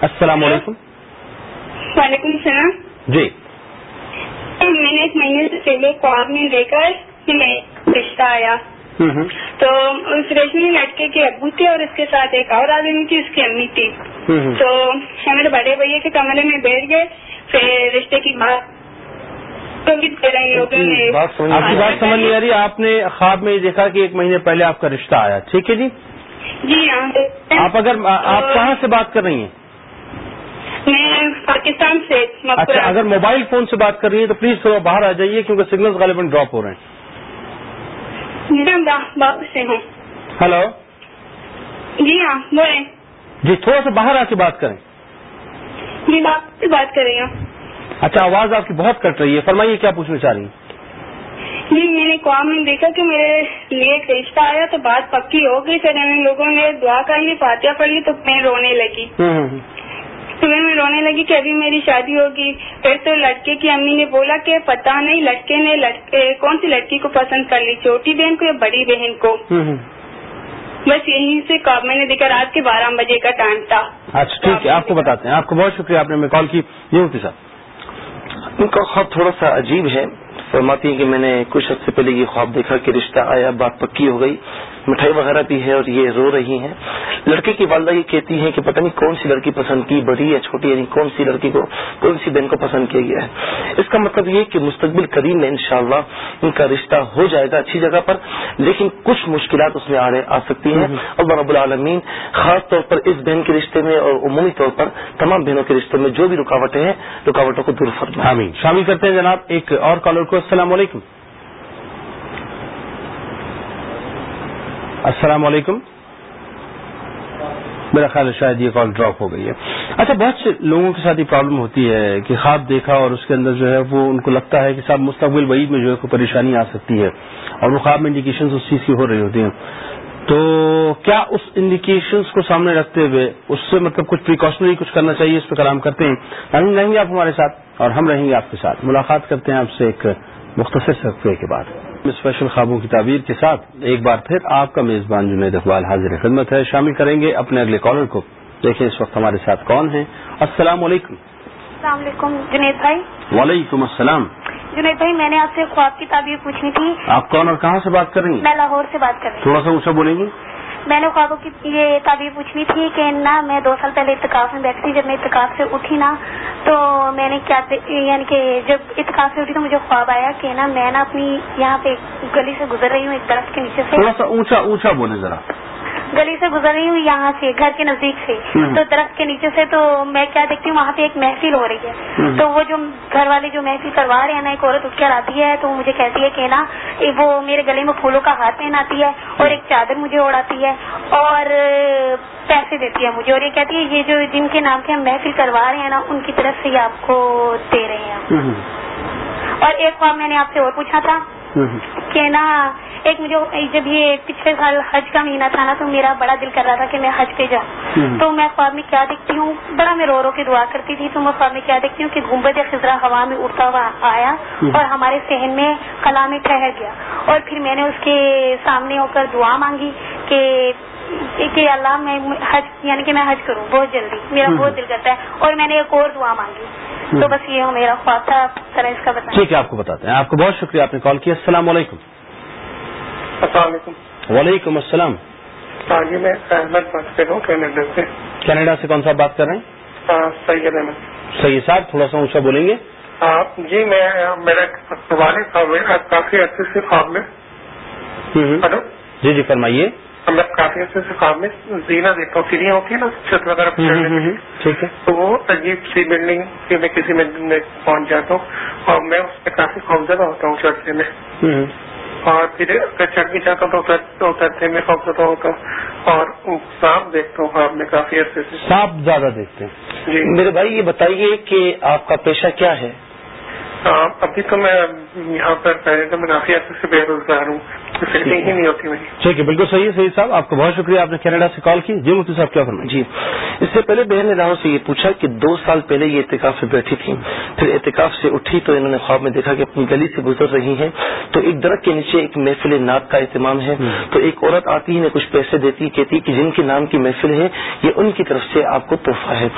السلام علیکم۔ وعلیکم السلام۔ جی۔ میں نے ایک مہینے سے پہلے خواب میں لے کر رشتہ آیا۔ تو اس ریشمی لڑکے کے ابو تھے اور اس کے ساتھ ایک اور آدمی تھی اس کی امی تھی۔ تو میرے بڑے بھیا کے کمرے میں بیٹھ گئے پھر رشتے کی بات آپ کی بات سمجھ نہیں آ رہی۔ آپ نے خواب میں یہ دیکھا کہ ایک مہینے پہلے آپ کا رشتہ آیا۔ ٹھیک ہے جی؟ جی ہاں۔ آپ اگر آپ کہاں سے بات کر رہی ہیں؟ میں پاکستان سے اچھا اگر موبائل فون سے بات کر رہی ہیں تو پلیز تھوڑا باہر آ جائیے کیونکہ سگنل غالباً ڈراپ ہو رہے ہیں۔ سے ہوں۔ ہلو۔ جی ہاں بولیں۔ جی تھوڑا سا باہر آ کے بات کریں۔ جی سے بات کر رہی ہوں۔ اچھا آواز آپ کی بہت کٹ رہی ہے۔ فرمائیے کیا پوچھنا چاہ رہی ہیں؟ جی میں نے قوم میں دیکھا کہ میرے لیے رشتہ آیا تو بات پکی ہو گئی۔ پھر ان لوگوں نے دعا کر لی فاتحہ پڑھ لی تو میں رونے لگی۔ صبح میں رونے لگی کہ ابھی میری شادی ہوگی۔ پھر تو لڑکے کی امی نے بولا کہ پتا نہیں لڑکے نے لڑکے کون سی لڑکی کو پسند کر لی چھوٹی بہن کو یا بڑی بہن کو؟ بس یہیں سے میں نے دیکھا رات کے بارہ بجے کا ٹائم تھا۔ اچھا ٹھیک ہے آپ کو بتاتے ہیں۔ آپ کو بہت شکریہ آپ نے کال کی۔ یہ ہوتی ان کا خواب تھوڑا سا عجیب ہے۔ فرماتی ہیں کہ میں نے کچھ عرصے پہلے یہ خواب دیکھا کہ رشتہ آیا بات پکی ہو گئی۔ مٹھائی وغیرہ بھی ہے اور یہ رو رہی ہیں۔ لڑکے کی والدہ یہ کہتی ہیں کہ پتہ نہیں کون سی لڑکی پسند کی بڑی یا چھوٹی یعنی کون سی لڑکی کو کون سی بہن کو پسند کیا گیا ہے۔ اس کا مطلب یہ کہ مستقبل کریم میں انشاءاللہ ان کا رشتہ ہو جائے گا اچھی جگہ پر لیکن کچھ مشکلات اس میں آ سکتی ہیں۔ اور رب العالمین خاص طور پر اس بہن کے رشتے میں اور عمومی طور پر تمام بہنوں کے رشتے میں جو بھی رکاوٹیں ہیں رکاوٹوں کو دور فرمائیں۔ شامل کرتے ہیں جناب ایک اور کالر کو السلام علیکم۔ السلام علیکم۔ میرا خیال ہے شاید یہ کال ڈراپ ہو گئی ہے۔ اچھا بہت سے لوگوں کے ساتھ یہ پرابلم ہوتی ہے کہ خواب دیکھا اور اس کے اندر جو ہے وہ ان کو لگتا ہے کہ صاحب مستقبل وعید میں جو ہے کوئی پریشانی آ سکتی ہے اور وہ خواب میں انڈیکیشن اس چیز کی ہو رہی ہوتی ہیں۔ تو کیا اس انڈیکیشنز کو سامنے رکھتے ہوئے اس سے مطلب کچھ پریکاشنری کچھ کرنا چاہیے، اس پہ کلام کرتے ہیں؟ ہم رہیں گے آپ ہمارے ساتھ اور ہم رہیں گے آپ کے ساتھ۔ ملاقات کرتے ہیں آپ سے ایک مختصر صفحے کے بعد۔ اسپیشل خوابوں کی تعبیر کے ساتھ ایک بار پھر آپ کا میزبان جنید اقبال حاضر خدمت ہے شامل کریں گے اپنے اگلے کالر کو۔ دیکھیں اس وقت ہمارے ساتھ کون ہیں۔ السلام علیکم۔ السلام علیکم جنید بھائی۔ وعلیکم السلام۔ جنید بھائی میں نے آپ سے خواب کی تعبیر پوچھنی تھی۔ آپ کون اور کہاں سے بات کر رہی ہیں؟ میں لاہور سے بات کر رہی ہوں۔ تھوڑا سا اونچا بولیں گی؟ میں نے خوابوں کی یہ تعبیر پوچھنی تھی کہ نا میں دو سال پہلے اتقاف میں بیٹھی تھی، جب میں اتقاف سے اٹھی نا، تو میں نے کیا یعنی کہ جب اتقاف سے اٹھی تو مجھے خواب آیا کہ نا میں نا اپنی یہاں پہ گلی سے گزر رہی ہوں، ایک درخت کے نیچے سے۔ تھوڑا سا اونچا اونچا بولے ذرا۔ گلی سے گزر رہی ہوں یہاں سے گھر کے نزدیک سے۔ تو درخت کے نیچے سے تو میں کیا دیکھتی ہوں وہاں پہ ایک محفل ہو رہی ہے۔ تو وہ جو گھر والے جو محفل کروا رہے ہیں نا ایک عورت اٹھ کر آتی ہے تو وہ مجھے کہتی ہے کہ نا وہ میرے گلے میں پھولوں کا ہاتھ پہناتی ہے اور ایک چادر مجھے اڑاتی ہے اور پیسے دیتی ہے مجھے اور یہ کہتی ہے یہ جو جن کے نام کے ہم محفل کروا رہے ہیں نا ان کی طرف سے یہ آپ کو دے رہے ہیں۔ اور ایک بار میں نے آپ سے اور پوچھا تھا کہ نا ایک مجھے جب یہ پچھلے سال حج کا مہینہ تھا نا تو میرا بڑا دل کر رہا تھا کہ میں حج پہ جاؤں. تو میں خواب میں کیا دیکھتی ہوں بڑا میں رو رو کے دعا کرتی تھی تو میں خواب میں کیا دیکھتی ہوں کہ گنبد خزرا ہوا میں اڑتا ہوا آیا اور ہمارے سہن میں کلا میں ٹھہر گیا۔ اور پھر میں نے اس کے سامنے ہو کر دعا مانگی کہ کہ اللہ میں حج یعنی کہ میں حج کروں بہت جلدی میرا بہت دل کرتا ہے۔ اور میں نے ایک اور دعا مانگی۔ تو بس یہ میرا خواب تھا سر اس کا بتائیں۔ ٹھیک ہے آپ کو بتاتے ہیں۔ آپ کو بہت شکریہ آپ نے کال کیا۔ السلام علیکم۔ السلام علیکم۔ وعلیکم السلام۔ ہاں جی میں احمد بات کر رہا ہوں کینیڈا سے۔ کینیڈا سے کون سا بات کر رہے ہیں؟ ہاں سید احمد۔ سید صاحب تھوڑا سا اونچا بولیں گے۔ ہاں جی میں میرا والد صاحب ہے کافی اچھے سے خواب میں۔ ہلو۔ جی جی فرمائیے۔ میں کافی اچھے سے خواب میں زینا دیکھتا ہوں سیڑھیاں ہوتی ہیں نا چھت وغیرہ ٹھیک ہے۔ تو وہ عجیب سی بلڈنگ میں کسی میں پہنچ جاتا ہوں اور میں اس میں کافی خوفزدہ ہوتا ہوں چڑھنے میں۔ اور پھر چڑھ بھی جاتا ہوں تو اترتے میں خوفزدہ ہوتا ہوں اور سانپ دیکھتا ہوں خواب میں کافی عرصے سے۔ سانپ زیادہ دیکھتے ہیں۔ جی۔ میرے بھائی یہ بتائیے کہ آپ کا پیشہ کیا ہے؟ ابھی تو میں یہاں پر پہلے تو میں کافی عرصے سے بے روزگار ہوں فیلڈنگ ہی نہیں ہوتی میری ٹھیک ہے بالکل صحیح ہے سعید صاحب آپ کا بہت شکریہ آپ نے کینیڈا سے کال کی۔ جی مفتی صاحب کیا کرنا جی۔ اس سے پہلے بہن نے راہوں سے یہ پوچھا کہ دو سال پہلے یہ اعتکاف سے بیٹھی تھی پھر اعتکاف سے اٹھی تو انہوں نے خواب میں دیکھا کہ اپنی گلی سے گزر رہی ہیں۔ تو ایک درخت کے نیچے ایک محفل نعت کا اہتمام ہے۔ تو ایک عورت آتی ہے کچھ پیسے دیتی کہتی کہ جن کے نام کی محفل ہے یہ ان کی طرف سے آپ کو تحفہ ہے۔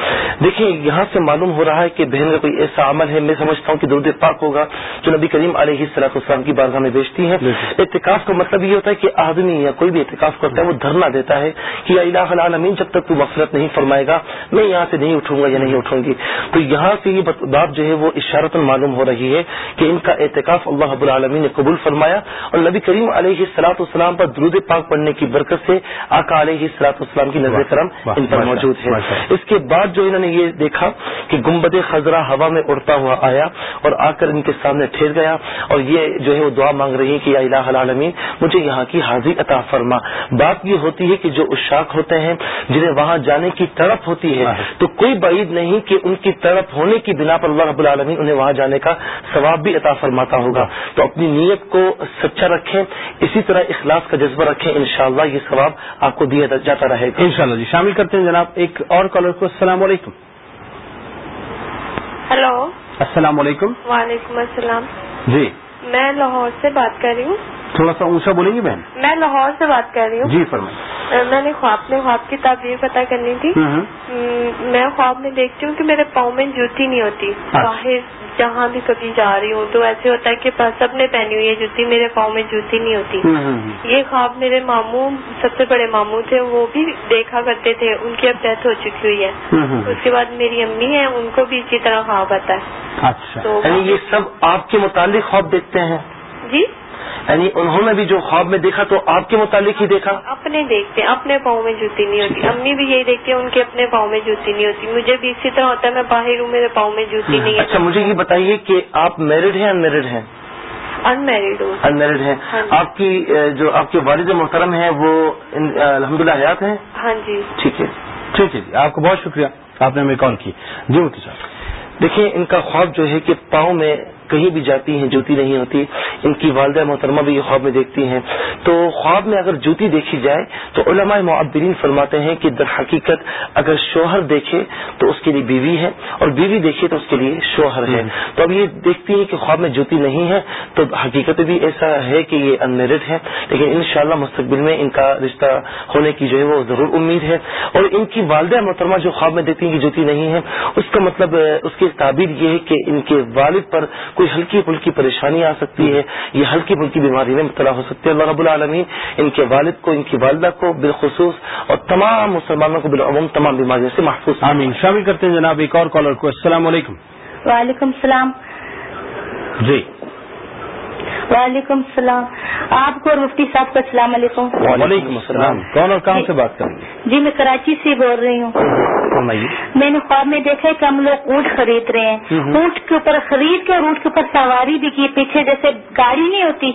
دیکھیں یہاں سے معلوم ہو رہا ہے کہ بہن کا کوئی ایسا عمل ہے میں سمجھتا ہوں کہ درد پاک ہوگا جو نبی کریم علیہ السلاط اسلام کی بارگاہ میں بیچتی ہے۔ اعتکاف کا کا مطلب یہ ہوتا ہے کہ آدمی یا کوئی بھی احتکاف کرتا ہے وہ دھرنا دیتا ہے کہ یا الہ العالمین جب تک تو مفرت نہیں فرمائے گا میں یہاں سے نہیں اٹھوں گا یا نہیں اٹھوں گی۔ تو یہاں سے یہ بات جو ہے وہ اشارت معلوم ہو رہی ہے کہ ان کا احتکاف اللہ رب العالمین نے قبول فرمایا اور نبی کریم علیہ السلاط والسلام پر درود پاک پڑھنے کی برکت سے آقا علیہ السلاط والسلام کی نظر کرم ان پر موجود ہے۔ اس کے بعد جو انہوں نے یہ دیکھا کہ گمبد خزرہ ہوا میں اڑتا ہوا آیا اور آ کر ان کے سامنے ٹھہر گیا اور یہ جو ہے وہ دعا مانگ رہی ہے کہ یا الہ العالمین مجھے یہاں کی حاضری عطا فرما۔ بات یہ ہوتی ہے کہ جو اشاک ہوتے ہیں جنہیں وہاں جانے کی طرف ہوتی ہے تو کوئی بعید نہیں کہ ان کی طرف ہونے کی بنا پر اللہ رب العالمین انہیں وہاں جانے کا ثواب بھی عطا فرماتا ہوگا۔ تو اپنی نیت کو سچا رکھیں اسی طرح اخلاص کا جذبہ رکھیں انشاءاللہ یہ ثواب آپ کو دیا جاتا رہے گا۔ انشاءاللہ جی شامل کرتے ہیں جناب ایک اور کالر کو السلام علیکم۔ ہلو۔ السلام علیکم۔ وعلیکم السلام۔ جی۔ میں لاہور سے بات کر رہی ہوں۔ تھوڑا سا اونچا بولیں گی بہن میں لاہور سے بات کر رہی ہوں۔ جی فرمائیں میں نے خواب میں خواب کی تعبیر پتہ کرنی تھی۔ میں خواب میں دیکھتی ہوں کہ میرے پاؤں میں جوتی نہیں ہوتی۔ باہر جہاں بھی کبھی جا رہی ہوں تو ایسے ہوتا ہے کہ سب نے پہنی ہوئی ہے جوتی میرے پاؤں میں جوتی نہیں ہوتی۔ یہ خواب میرے ماموں سب سے بڑے ماموں تھے وہ بھی دیکھا کرتے تھے۔ ان کی اب ڈیتھ ہو چکی ہوئی ہے۔ اس کے بعد میری امی ہے ان کو بھی اسی طرح خواب آتا ہے۔ اچھا۔ یعنی یہ سب آپ کے متعلق خواب دیکھتے ہیں؟ جی؟ یعنی انہوں نے بھی جو خواب میں دیکھا تو آپ کے متعلق ہی دیکھا؟ اپنے دیکھتے ہیں اپنے پاؤں میں جوتی نہیں ہوتی۔ امی بھی یہی دیکھتی ہیں ان کے اپنے پاؤں میں جوتی نہیں ہوتی۔ مجھے بھی اسی طرح ہوتا ہے میں باہر ہوں میرے پاؤں میں جوتی نہیں اچھا مجھے یہ بتائیے کہ آپ میرڈ ہیں ان میرڈ ہیں؟ ان میرڈ ہوں ان میرڈ ہیں آپ کی جو آپ کے والد محترم ہیں وہ الحمد للہ حیات ہیں؟ ہاں جی۔ ٹھیک ہے۔ ٹھیک ہے جی آپ کو بہت شکریہ آپ نے ہمیں کال کی۔ جی صاحب دیکھیں ان کا خواب جو ہے کہ پاؤں میں کہیں بھی جاتی ہیں جوتی نہیں ہوتی ان کی والدہ محترمہ بھی یہ خواب میں دیکھتی ہیں۔ تو خواب میں اگر جوتی دیکھی جائے تو علماء معبرین فرماتے ہیں کہ در حقیقت اگر شوہر دیکھے تو اس کے لیے بیوی ہے اور بیوی دیکھے تو اس کے لیے شوہر ہے۔ تو اب یہ دیکھتی ہیں کہ خواب میں جوتی نہیں ہے تو حقیقت بھی ایسا ہے کہ یہ ان میرڈ ہے۔ لیکن انشاءاللہ مستقبل میں ان کا رشتہ ہونے کی جو ہے وہ ضرور امید ہے۔ اور ان کی والدہ محترمہ جو خواب میں دیکھتی ہیں کہ جوتی نہیں ہے اس کا مطلب اس کی تعبیر یہ ہے کہ ان کے والد پر کوئی ہلکی پھلکی پریشانی آ سکتی ہے یہ ہلکی پھلکی بیماری میں مبتلا ہو سکتی ہے۔ اللہ رب العالمین ان کے والد کو ان کی والدہ کو بالخصوص اور تمام مسلمانوں کو بالعموم تمام بیماریوں سے محفوظ آمین۔ شامل کرتے ہیں جناب ایک اور کالر کو۔ السلام علیکم۔ وعلیکم السلام۔ جی۔ وعلیکم السلام۔ آپ کو اور مفتی صاحب کو السلام علیکم۔ وعلیکم السلام۔ کون اور کہاں سے بات کریں گے؟ جی میں کراچی سے بول رہی ہوں۔ میں نے خواب میں دیکھا کہ ہم لوگ اونٹ خرید رہے ہیں۔ اونٹ کے اوپر خرید کے اور اونٹ کے اوپر سواری بھی کی۔ پیچھے جیسے گاڑی نہیں ہوتی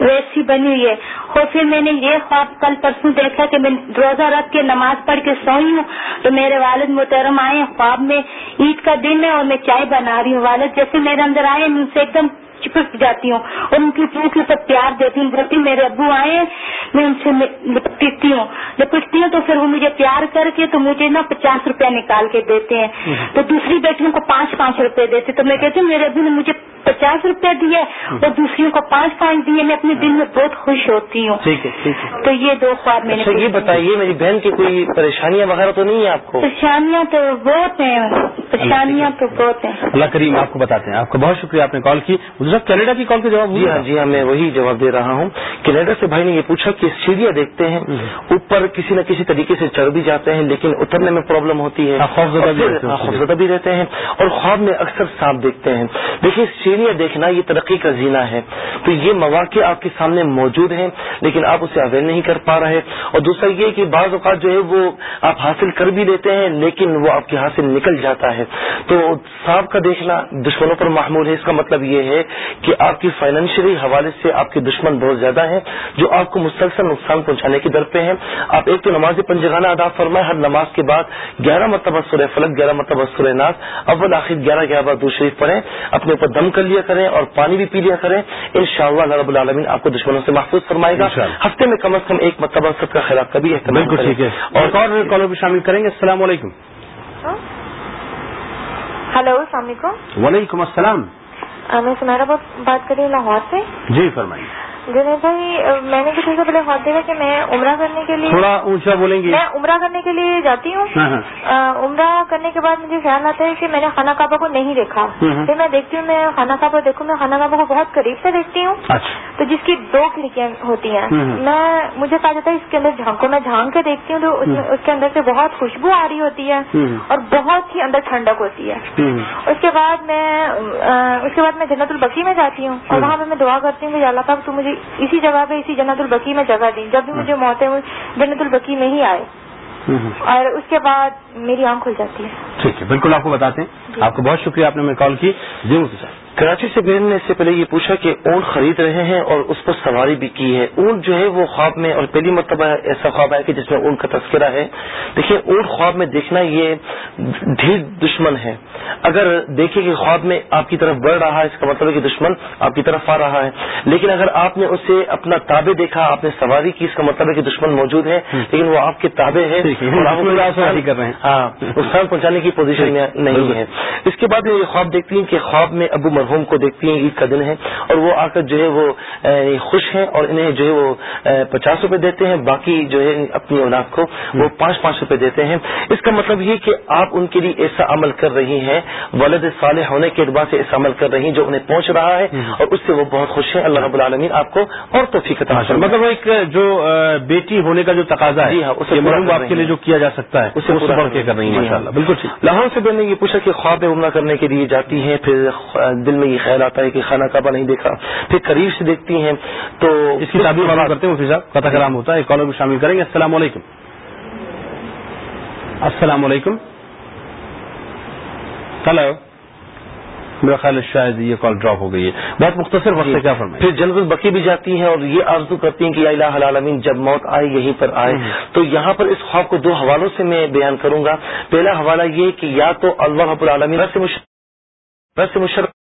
ویسی بنی ہوئی ہے۔ اور پھر میں نے یہ خواب کل پرسوں دیکھا کہ میں روزہ رکھ کے نماز پڑھ کے سوئی ہوں۔ تو میرے والد محترم آئے خواب میں۔ عید کا دن ہے اور میں چائے بنا رہی ہوں۔ والد جیسے میرے اندر آئے ان سے ایک دم چپک جاتی ہوں اور ان کی پو کے اوپر پیار دیتی ہوں بولتی میرے ابو آئے میں ان سے لپٹتی ہوں۔ لپٹتی ہوں تو پھر وہ مجھے پیار کر کے تو مجھے نا پچاس روپیہ نکال کے دیتے ہیں۔ تو دوسری بیٹیوں کو پانچ پانچ روپے دیتے تو میں کہتی ہوں میرے ابو نے مجھے پچاس روپیہ دیے اور دوسریوں کو پانچ پانچ دیے میں اپنے دل میں بہت خوش ہوتی ہوں۔ ٹھیک ہے ٹھیک ہے۔ تو یہ دو خواب میں اچھا یہ بتائیے میری بہن کی کوئی پریشانیاں وغیرہ تو نہیں ہے آپ کو؟ پریشانیاں تو بہت ہیں۔ پریشانیاں تو بہت ہیں۔ اللہ کریم آپ کو بتاتے ہیں۔ آپ کا بہت شکریہ آپ نے کال کی۔ کینیڈا کی کال کا جواب جی ہاں جی ہاں میں وہی جواب دے رہا ہوں۔ کینیڈا سے بھائی نے یہ پوچھا کہ سیڑھیاں دیکھتے ہیں اوپر کسی نہ کسی طریقے سے چڑھ بھی جاتے ہیں لیکن اترنے میں پرابلم ہوتی ہے۔ خوفزدہ بھی رہتے ہیں۔ اور خواب میں اکثر سانپ دیکھتے ہیں۔ دیکھیے سیڑھیاں دیکھنا یہ ترقی کا زینہ ہے۔ تو یہ مواقع آپ کے سامنے موجود ہیں، لیکن آپ اسے اویل نہیں کر پا رہے۔ اور دوسرا یہ کہ بعض اوقات جو ہے وہ آپ حاصل کر بھی لیتے ہیں، لیکن وہ آپ کے ہاتھ سے نکل جاتا ہے۔ تو سانپ کا دیکھنا دشمنوں پر معمول ہے۔ اس کا مطلب یہ ہے کہ آپ کی فائنینشلی حوالے سے آپ کے دشمن بہت زیادہ ہیں، جو آپ کو مسلسل نقصان پہنچانے کی در پہ ہیں۔ آپ ایک تو نماز پنجگانہ ادا فرمائے ہر نماز کے بعد گیارہ مرتبہ سورہ فلک گیارہ مرتبہ سورہ ناز اول، آخر، گیارہ گیارہ بار دوسری پڑھیں۔ اپنے اوپر دم کر لیا کریں اور پانی بھی پی لیا کریں ان شاء اللہ رب العالمین آپ کو دشمنوں سے محفوظ فرمائے گا۔ ہفتے میں کم از کم ایک مرتبہ سب کا خیرات کبھی بالکل ٹھیک ہے۔ اور کالر بھی شامل کریں گے۔ السلام علیکم۔ ہلو السلام علیکم۔ وعلیکم السلام۔ میں سمیرا بات کر رہی ہوں لاہور سے۔ جی فرمائیے۔ جنید بھائی میں نے کسی سے پہلے خواب دیکھا کہ میں عمرہ کرنے کے لیے تھوڑا اونچا بولیں گے میں عمرہ کرنے کے لیے جاتی ہوں۔ ہاں، ہاں۔ عمرہ کرنے کے بعد مجھے خیال آتا ہے کہ میں نے خانہ کعبہ کو نہیں دیکھا۔ پھر میں دیکھتی ہوں میں خانہ کعبہ دیکھوں میں خانہ کعبہ کو بہت قریب سے دیکھتی ہوں۔ اچھا۔ تو جس کی دو کھڑکیاں ہوتی ہیں۔ میں مجھے کہا جاتا ہے اس کے اندر جھانکو میں جھانک کے دیکھتی ہوں تو اس کے اندر سے بہت خوشبو آ رہی ہوتی ہے اور بہت ہی اندر ٹھنڈک ہوتی ہے۔ اس کے بعد میں اس کے بعد میں جنت البقی میں جاتی ہوں اور وہاں پہ میں دعا کرتی ہوں کہ اللہ صاحب تو مجھے اسی جگہ پہ اسی جنت البقی میں جگہ دی جب بھی مجھے موت ہے وہ جنت البقی میں ہی آئے۔ اور اس کے بعد میری آنکھ کھل جاتی ہے۔ ٹھیک ہے بالکل آپ کو بتاتے ہیں۔ آپ کو بہت شکریہ آپ نے ہمیں کال کی۔ جی مفتی صاحب کراچی سے بہن نے اس سے پہلے یہ پوچھا کہ اونٹ خرید رہے ہیں اور اس پر سواری بھی کی ہے۔ اونٹ جو ہے وہ خواب میں اور پہلی مرتبہ ایسا خواب ہے کہ جس میں اونٹ کا تذکرہ ہے۔ دیکھیں اونٹ خواب میں دیکھنا یہ ڈھیر دشمن ہے۔ اگر دیکھیں کہ خواب میں آپ کی طرف بڑھ رہا ہے اس کا مطلب ہے کہ دشمن آپ کی طرف آ رہا ہے۔ لیکن اگر آپ نے اسے اپنا تابع دیکھا آپ نے سواری کی اس کا مطلب ہے کہ دشمن موجود ہے۔ لیکن وہ آپ کے تابع ہے۔ ہاں نقصان پہنچانے کی پوزیشن میں نہیں ہے۔ اس کے بعد یہ خواب دیکھتی ہیں کہ خواب میں ابو مرحوم کو دیکھتی ہیں عید کا دن ہے اور وہ آ کر جو ہے وہ خوش ہیں اور انہیں جو ہے وہ پچاس روپے دیتے ہیں باقی جو ہے اپنی اولاد کو وہ پانچ پانچ روپے دیتے ہیں۔ اس کا مطلب یہ کہ آپ ان کے لیے ایسا عمل کر رہی ہیں ولد صالح ہونے کے اعتبار سے ایسا عمل کر رہی ہیں جو انہیں پہنچ رہا ہے اور اس سے وہ بہت خوش ہیں۔ اللہ رب العالمین آپ کو اور توفیق مطلب ایک جو بیٹی ہونے کا جو تقاضا ہے ہاں، اسے آپ کے لیے جو کیا جا سکتا ہے اسے کر رہی ہیں جی۔ بالکل لاہور سے میں نے یہ پوچھا کہ خواب عمرہ کرنے کے لیے جاتی ہیں پھر دل میں یہ خیال آتا ہے کہ خانہ کعبہ نہیں دیکھا۔ پھر قریب سے دیکھتی ہیں تو اس کی تعبیر معلوم کرتے ہیں صاحب قطع کلام ہوتا ہے کالر کو شامل کریں گے۔ السلام علیکم۔ السلام علیکم۔ ہلو میرا خیال ہے شاید یہ کال ڈراپ ہو گئی ہے۔ بہت مختصر وقت سے کیا فرمائیں؟ پھر جنرل بکی بھی جاتی ہیں اور یہ آرزو کرتی ہیں کہ الہ العالمین جب موت آئے یہیں پر آئے۔ تو یہاں پر اس خواب کو دو حوالوں سے میں بیان کروں گا۔ پہلا حوالہ یہ کہ یا تو اللہ رب العالمین سے مشرف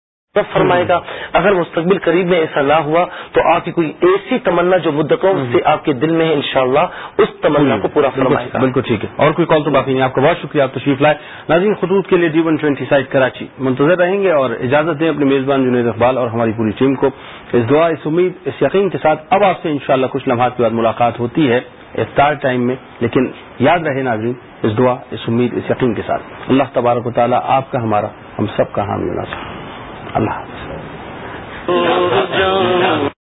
فرمائے گا اگر مستقبل قریب میں ایسا نہ ہوا تو آپ کی کوئی ایسی تمنا جو مدتوں سے آپ کے دل میں ہے انشاءاللہ اس تمنا کو پورا فرمائے گا۔ بالکل ٹھیک ہے۔ اور کوئی کال تو باقی نہیں آپ کا بہت شکریہ آپ تشریف لائے۔ ناظرین خطوط کے لیے D one twenty SITE Karachi منتظر رہیں گے اور اجازت دیں اپنے میزبان جنید اقبال اور ہماری پوری ٹیم کو۔ اس دعا اس امید اس یقین کے ساتھ اب آپ سے انشاءاللہ کچھ لمحات کے بعد ملاقات ہوتی ہے افطار ٹائم میں۔ لیکن یاد رہے ناظرین اس دعا اس امید اس یقین کے ساتھ۔ اللہ تبارک و تعالیٰ آپ کا ہمارا ہم سب کا حامی اللہ